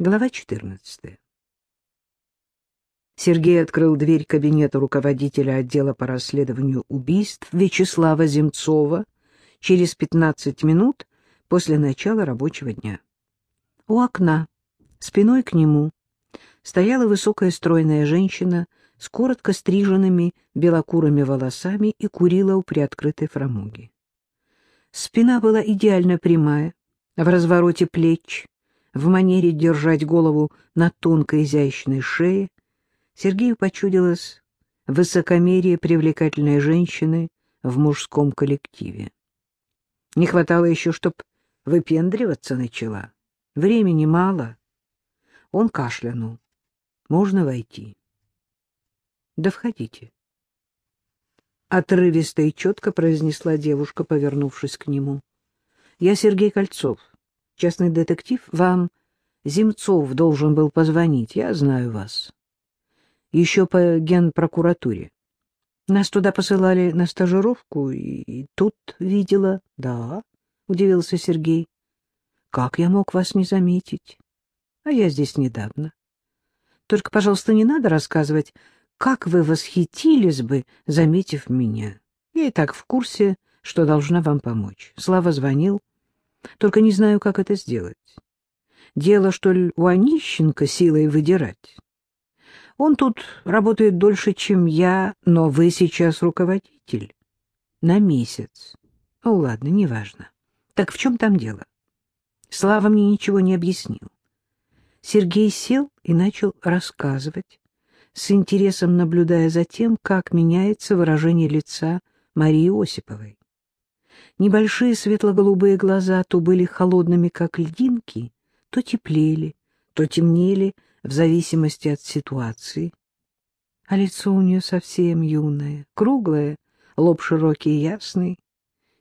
Глава 14. Сергей открыл дверь кабинета руководителя отдела по расследованию убийств Вячеслава Земцова через 15 минут после начала рабочего дня. У окна, спиной к нему, стояла высокая стройная женщина с коротко стриженными белокурыми волосами и курила у приоткрытой фрамуги. Спина была идеально прямая, в развороте плеч, в манере держать голову на тонкой изящной шее, Сергею почудилось высокомерие привлекательной женщины в мужском коллективе. Не хватало еще, чтоб выпендриваться начала. Времени мало. Он кашлянул. Можно войти? Да входите. Отрывисто и четко произнесла девушка, повернувшись к нему. Я Сергей Кольцов частный детектив, вам Земцов должен был позвонить, я знаю вас. Еще по генпрокуратуре. Нас туда посылали на стажировку, и тут видела. Да, удивился Сергей. Как я мог вас не заметить? А я здесь недавно. Только, пожалуйста, не надо рассказывать, как вы восхитились бы, заметив меня. Я и так в курсе, что должна вам помочь. Слава звонил. Только не знаю, как это сделать. Дело, что ли, у Онищенко силой выдирать. Он тут работает дольше, чем я, но вы сейчас руководитель. На месяц. Ну, ладно, неважно. Так в чем там дело? Слава мне ничего не объяснил. Сергей сел и начал рассказывать, с интересом наблюдая за тем, как меняется выражение лица Марии Осиповой. Небольшие светло-голубые глаза то были холодными, как льдинки, то теплели, то темнели в зависимости от ситуации. А лицо у нее совсем юное, круглое, лоб широкий и ясный.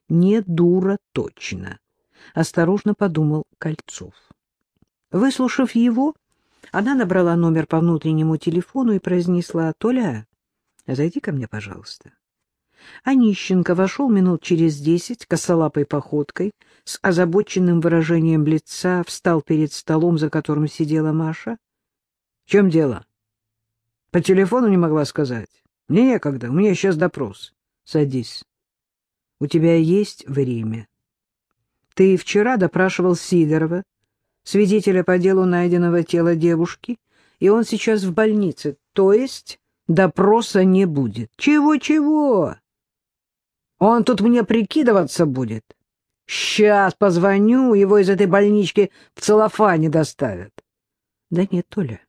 Не дура точно, — осторожно подумал Кольцов. Выслушав его, она набрала номер по внутреннему телефону и произнесла, «Толя, зайди ко мне, пожалуйста». Онищенко вошел минут через десять косолапой походкой, с озабоченным выражением лица, встал перед столом, за которым сидела Маша. — В чем дело? — По телефону не могла сказать. — Мне некогда, у меня сейчас допрос. — Садись. — У тебя есть время. Ты вчера допрашивал Сидорова, свидетеля по делу найденного тела девушки, и он сейчас в больнице, то есть допроса не будет. Чего-чего? Он тут мне прикидываться будет. Сейчас позвоню, его из этой больнички в целлофане доставят. Да нет, Толя,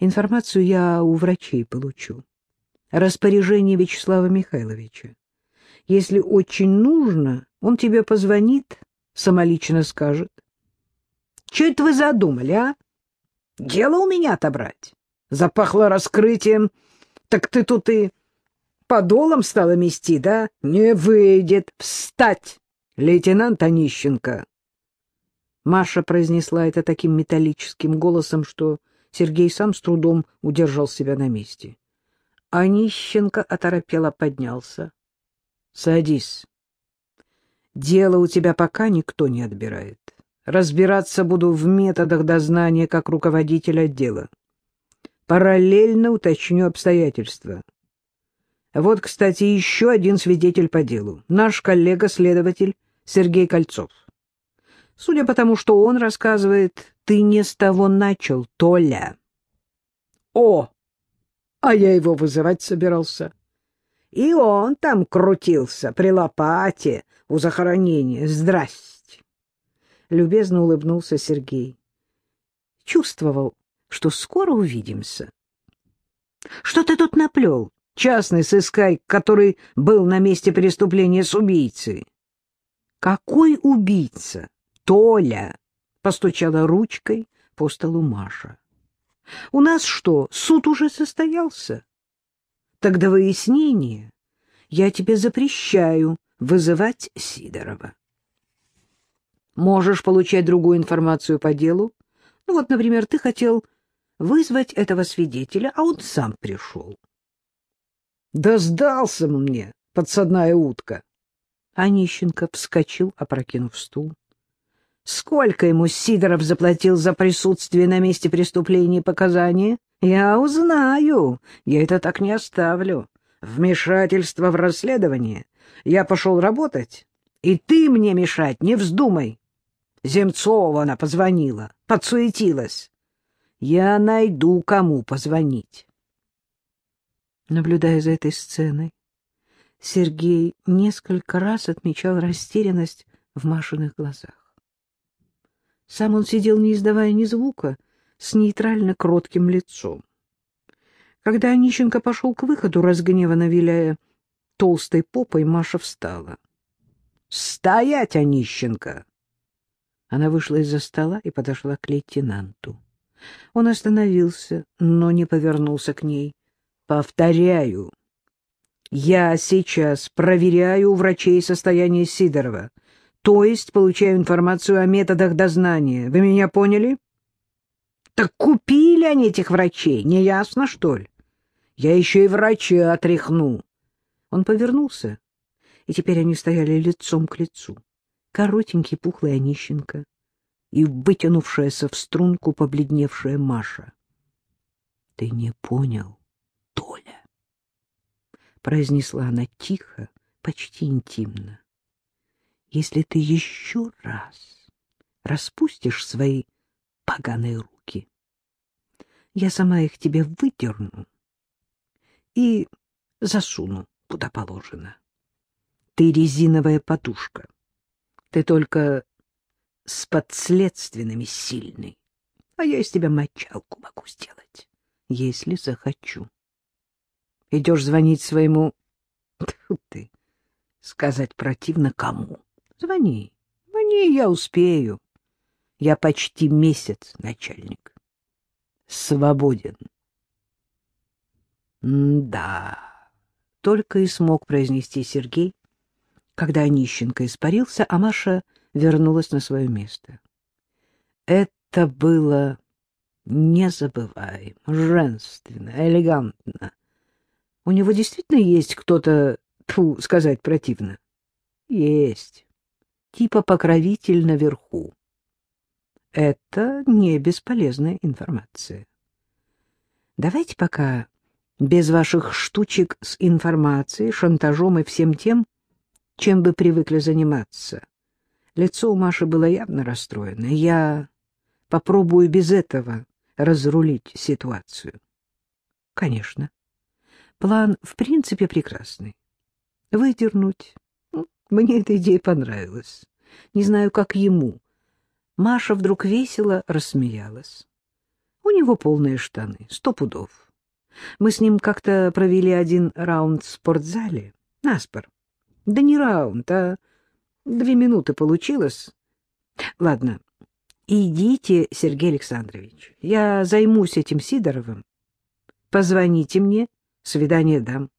информацию я у врачей получу. Распоряжение Вячеслава Михайловича. Если очень нужно, он тебе позвонит, самолично скажет. Че это вы задумали, а? Дело у меня отобрать. Запахло раскрытием, так ты тут и подолом стала мести, да? Не выйдет. Встать, лейтенант Онищенко. Маша произнесла это таким металлическим голосом, что Сергей сам с трудом удержал себя на месте. Онищенко оторопело поднялся. — Садись. Дело у тебя пока никто не отбирает. Разбираться буду в методах дознания как руководитель отдела. Параллельно уточню обстоятельства. Вот, кстати, еще один свидетель по делу. Наш коллега-следователь Сергей Кольцов. Судя по тому, что он рассказывает, ты не с того начал, Толя. О! А я его вызывать собирался. И он там крутился при лопате у захоронения. Здрасте! Любезно улыбнулся Сергей. Чувствовал, что скоро увидимся. — Что ты тут наплел? Частный сыскарь, который был на месте преступления с убийцей. — Какой убийца? Толя! — постучала ручкой по столу Маша. — У нас что, суд уже состоялся? Тогда выяснение я тебе запрещаю вызывать Сидорова. Можешь получать другую информацию по делу. Ну вот, например, ты хотел вызвать этого свидетеля, а он сам пришел. Да сдался мне, подсадная утка. Онищенко вскочил, опрокинув стул. Сколько ему Сидоров заплатил за присутствие на месте преступления и показания? Я узнаю. Я это так не оставлю. Вмешательство в расследование. Я пошел работать, и ты мне мешать не вздумай. Земцова она позвонила, подсуетилась. Я найду, кому позвонить. Наблюдая за этой сценой, Сергей несколько раз отмечал растерянность в Машиных глазах. Сам он сидел, не издавая ни звука, с нейтрально кротким лицом. Когда Онищенко пошел к выходу, разгневанно виляя толстой попой, Маша встала. — Стоять, Онищенко! Она вышла из-за стола и подошла к лейтенанту. Он остановился, но не повернулся к ней. — Повторяю, я сейчас проверяю у врачей состояние Сидорова, то есть получаю информацию о методах дознания. Вы меня поняли? Так купили они этих врачей, не ясно, что ли? Я еще и врача отряхну. Он повернулся, и теперь они стояли лицом к лицу. Коротенький пухлый Онищенко и вытянувшаяся в струнку побледневшая Маша. — Ты не понял, Толя? произнесла она тихо, почти интимно. Если ты еще раз распустишь свои поганые руки, я сама их тебе выдерну и засуну куда положено. Ты резиновая подушка. Ты только с подследственными сильный, а я из тебя мочалку могу сделать, если захочу. Идешь звонить своему... Тьфу ты, сказать противно кому. Звони, звони, я успею. Я почти месяц начальник. Свободен. да, только и смог произнести Сергей, когда Онищенко испарился, а Маша вернулась на свое место. Это было незабываемо, женственно, элегантно, у него действительно есть кто-то, тьфу, сказать противно? Есть. Типа покровитель наверху. Это не бесполезная информация. Давайте пока без ваших штучек с информацией, шантажом и всем тем, чем вы привыкли заниматься. Лицо у Маши было явно расстроено. Я попробую без этого разрулить ситуацию. Конечно. План, в принципе, прекрасный. Выдернуть. Ну, мне эта идея понравилась. Не знаю, как ему. Маша вдруг весело рассмеялась. У него полные штаны, сто пудов. Мы с ним как-то провели один раунд в спортзале. Наспор. Да не раунд, а две минуты получилось. Ладно, идите, Сергей Александрович. Я займусь этим Сидоровым. Позвоните мне свидание дам.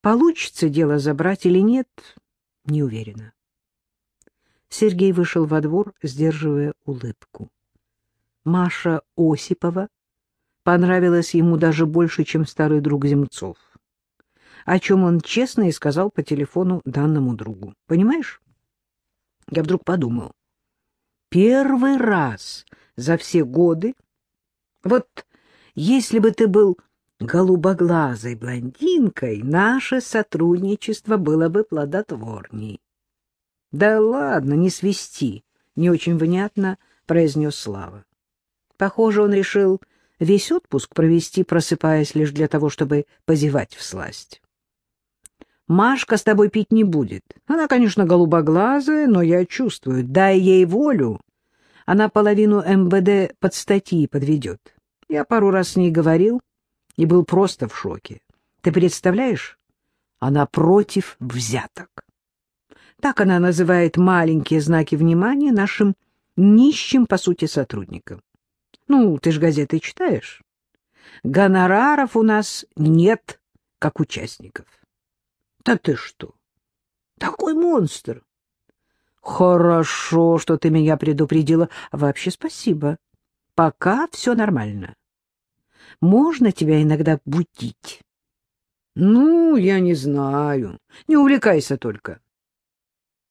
Получится дело забрать или нет, не уверена. Сергей вышел во двор, сдерживая улыбку. Маша Осипова понравилась ему даже больше, чем старый друг Земцов, о чем он честно и сказал по телефону данному другу. Понимаешь? Я вдруг подумал, первый раз за все годы, вот если бы ты был голубоглазой блондинкой наше сотрудничество было бы плодотворней. — Да ладно, не свисти, — не очень внятно произнес Слава. Похоже, он решил весь отпуск провести, просыпаясь лишь для того, чтобы позевать в сласть. Машка с тобой пить не будет. Она, конечно, голубоглазая, но я чувствую, дай ей волю. Она половину МВД под статьи подведет. Я пару раз с ней говорил, и был просто в шоке. Ты представляешь? Она против взяток. Так она называет маленькие знаки внимания нашим нищим, по сути, сотрудникам. Ну, ты ж газеты читаешь. Гонораров у нас нет, как участников. Да ты что? Такой монстр. Хорошо, что ты меня предупредила. Вообще спасибо. Пока все нормально можно тебя иногда будить? — Ну, я не знаю. Не увлекайся только.